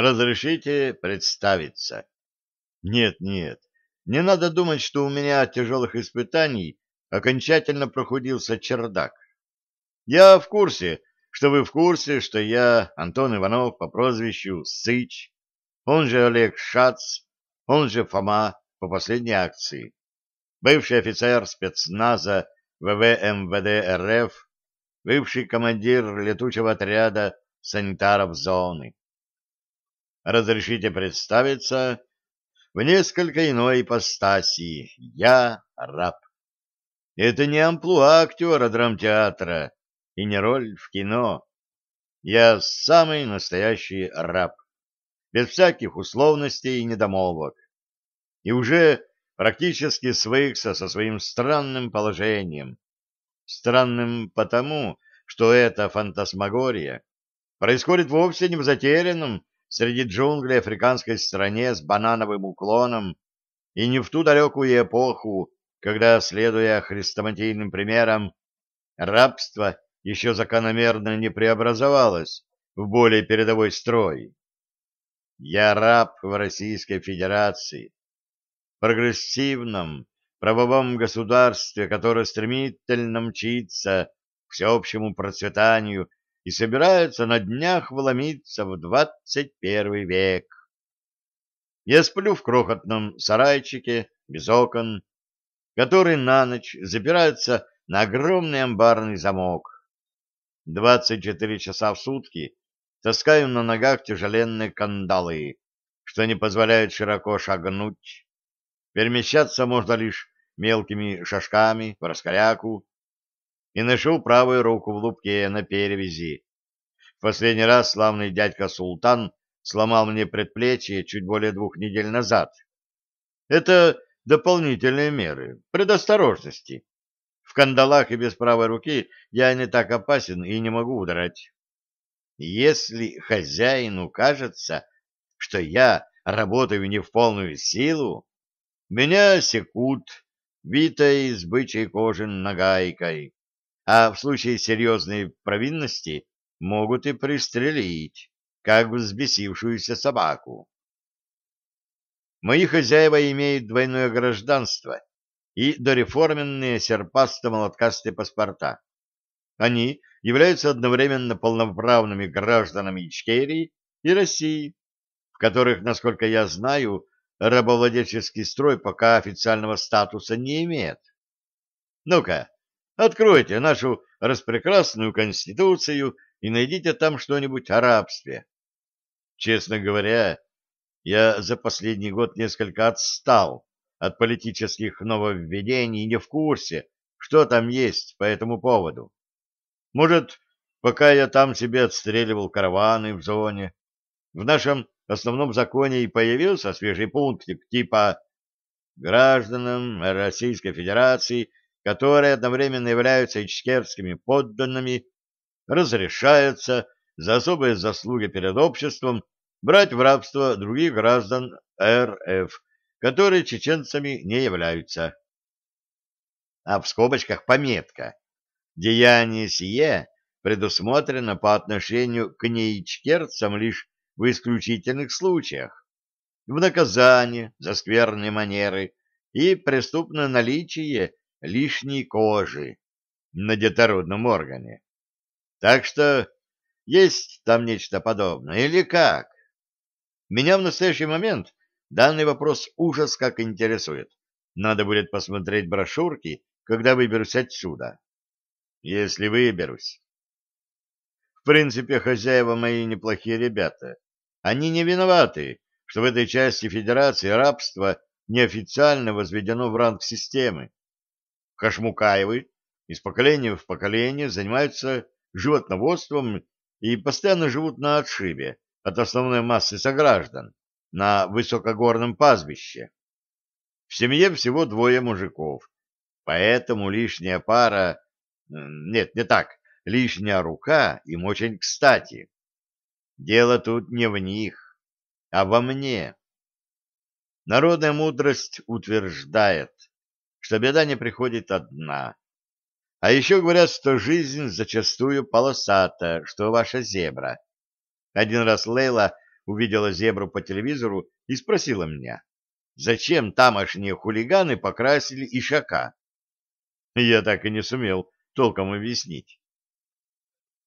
Разрешите представиться. Нет, нет, не надо думать, что у меня от тяжелых испытаний окончательно прохудился чердак. Я в курсе, что вы в курсе, что я Антон Иванов по прозвищу Сыч, он же Олег Шац, он же Фома по последней акции, бывший офицер спецназа ВВ МВД РФ, бывший командир летучего отряда санитаров зоны. Разрешите представиться в несколько иной ипостаси. Я раб. Это не амплуа актера драмтеатра и не роль в кино. Я самый настоящий раб, без всяких условностей и недомолвок. И уже практически свыкся со своим странным положением. Странным потому, что эта фантасмагория происходит вовсе не в затерянном среди джунглей африканской стране с банановым уклоном и не в ту далекую эпоху, когда, следуя хрестоматийным примерам, рабство еще закономерно не преобразовалось в более передовой строй. Я раб в Российской Федерации, прогрессивном правовом государстве, которое стремительно мчится к всеобщему процветанию и собирается на днях вломиться в двадцать первый век. Я сплю в крохотном сарайчике без окон, который на ночь запирается на огромный амбарный замок. Двадцать четыре часа в сутки таскаю на ногах тяжеленные кандалы, что не позволяют широко шагнуть. Перемещаться можно лишь мелкими шажками в раскоряку и ношу правую руку в лупке на перевязи. В последний раз славный дядька Султан сломал мне предплечье чуть более двух недель назад. Это дополнительные меры, предосторожности. В кандалах и без правой руки я не так опасен и не могу удрать. Если хозяину кажется, что я работаю не в полную силу, меня секут, битой с бычьей кожи нагайкой, а в случае серьезной провинности могут и пристрелить, как взбесившуюся собаку. Мои хозяева имеют двойное гражданство и дореформенные серпасто-молоткастые паспорта. Они являются одновременно полноправными гражданами Ичкерии и России, в которых, насколько я знаю, рабовладельческий строй пока официального статуса не имеет. Ну-ка, откройте нашу распрекрасную конституцию и найдите там что-нибудь о рабстве. Честно говоря, я за последний год несколько отстал от политических нововведений и не в курсе, что там есть по этому поводу. Может, пока я там себе отстреливал караваны в зоне, в нашем основном законе и появился свежий пунктик типа «Гражданам Российской Федерации, которые одновременно являются ичкерскими подданными, разрешается за особые заслуги перед обществом брать в рабство других граждан РФ, которые чеченцами не являются. А в скобочках пометка «Деяние сие предусмотрено по отношению к неичкерцам лишь в исключительных случаях, в наказание за скверные манеры и преступное наличие лишней кожи на детородном органе. Так что есть там нечто подобное, или как? Меня в настоящий момент данный вопрос ужас как интересует. Надо будет посмотреть брошюрки, когда выберусь отсюда. Если выберусь. В принципе, хозяева мои неплохие ребята. Они не виноваты, что в этой части Федерации рабство неофициально возведено в ранг системы. Хашмукаевы из поколения в поколение занимаются животноводством и постоянно живут на отшибе от основной массы сограждан на высокогорном пастбище. В семье всего двое мужиков, поэтому лишняя пара... Нет, не так, лишняя рука им очень кстати. Дело тут не в них, а во мне. Народная мудрость утверждает, что беда не приходит одна. А еще говорят, что жизнь зачастую полосата, что ваша зебра. Один раз Лейла увидела зебру по телевизору и спросила меня, зачем тамошние хулиганы покрасили ишака. Я так и не сумел толком объяснить.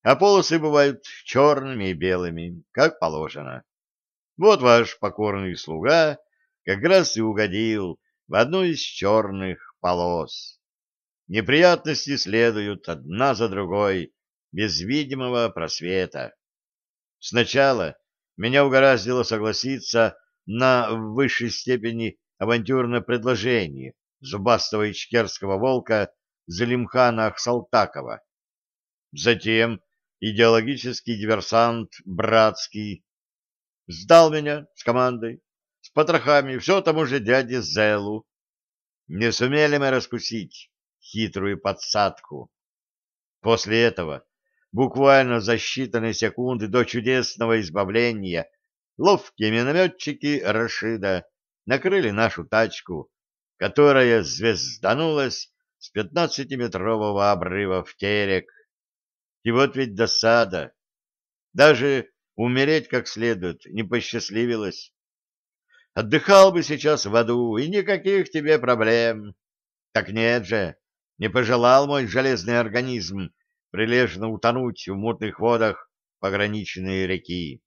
А полосы бывают черными и белыми, как положено. Вот ваш покорный слуга как раз и угодил в одну из черных полос. Неприятности следуют одна за другой, без видимого просвета. Сначала меня угораздило согласиться на в высшей степени авантюрное предложение зубастого ичкерского волка Залимхана Ахсалтакова. Затем идеологический диверсант Братский сдал меня с командой, с потрохами, все тому же дяде Зелу. Не сумели мы раскусить хитрую подсадку. После этого, буквально за считанные секунды до чудесного избавления, ловкие минометчики Рашида накрыли нашу тачку, которая звезданулась с пятнадцатиметрового обрыва в терек. И вот ведь досада. Даже умереть как следует не посчастливилось. Отдыхал бы сейчас в аду, и никаких тебе проблем. Так нет же, не пожелал мой железный организм прилежно утонуть в мутных водах пограничной реки.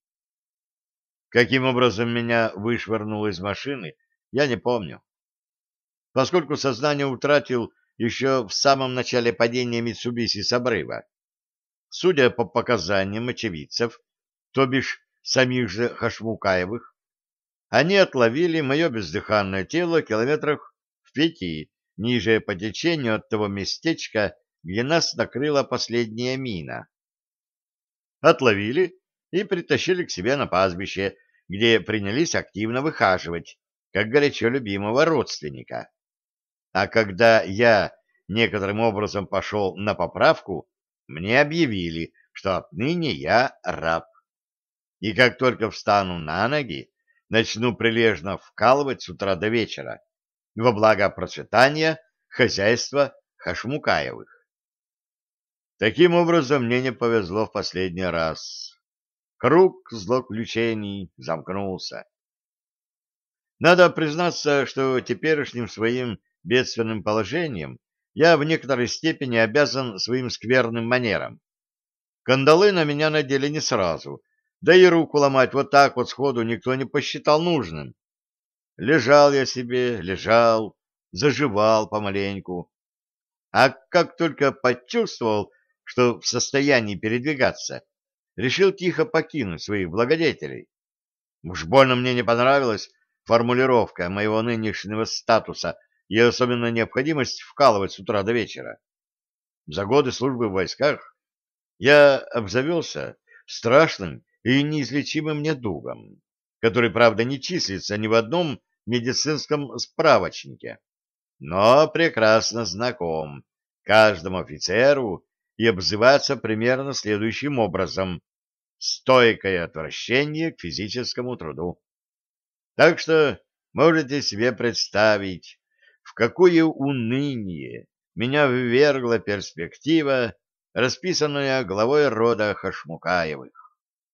Каким образом меня вышвырнул из машины, я не помню. Поскольку сознание утратил еще в самом начале падения Митсубиси с обрыва. Судя по показаниям очевидцев, то бишь самих же Хашмукаевых, они отловили мое бездыханное тело километрах в пяти ниже по течению от того местечка, где нас накрыла последняя мина. Отловили и притащили к себе на пастбище, где принялись активно выхаживать, как горячо любимого родственника. А когда я некоторым образом пошел на поправку, мне объявили, что отныне я раб. И как только встану на ноги, начну прилежно вкалывать с утра до вечера, во благо процветания хозяйства Хашмукаевых. Таким образом, мне не повезло в последний раз. Круг злоключений замкнулся. Надо признаться, что теперешним своим бедственным положением я в некоторой степени обязан своим скверным манерам. Кандалы на меня надели не сразу, да и руку ломать вот так вот сходу никто не посчитал нужным. Лежал я себе, лежал, заживал помаленьку. А как только почувствовал, что в состоянии передвигаться, решил тихо покинуть своих благодетелей. Уж больно мне не понравилась формулировка моего нынешнего статуса и особенно необходимость вкалывать с утра до вечера. За годы службы в войсках я обзавелся страшным и неизлечимым недугом, который, правда, не числится ни в одном медицинском справочнике, но прекрасно знаком каждому офицеру и обзываться примерно следующим образом — стойкое отвращение к физическому труду. Так что можете себе представить, в какое уныние меня ввергла перспектива, расписанная главой рода Хашмукаевых.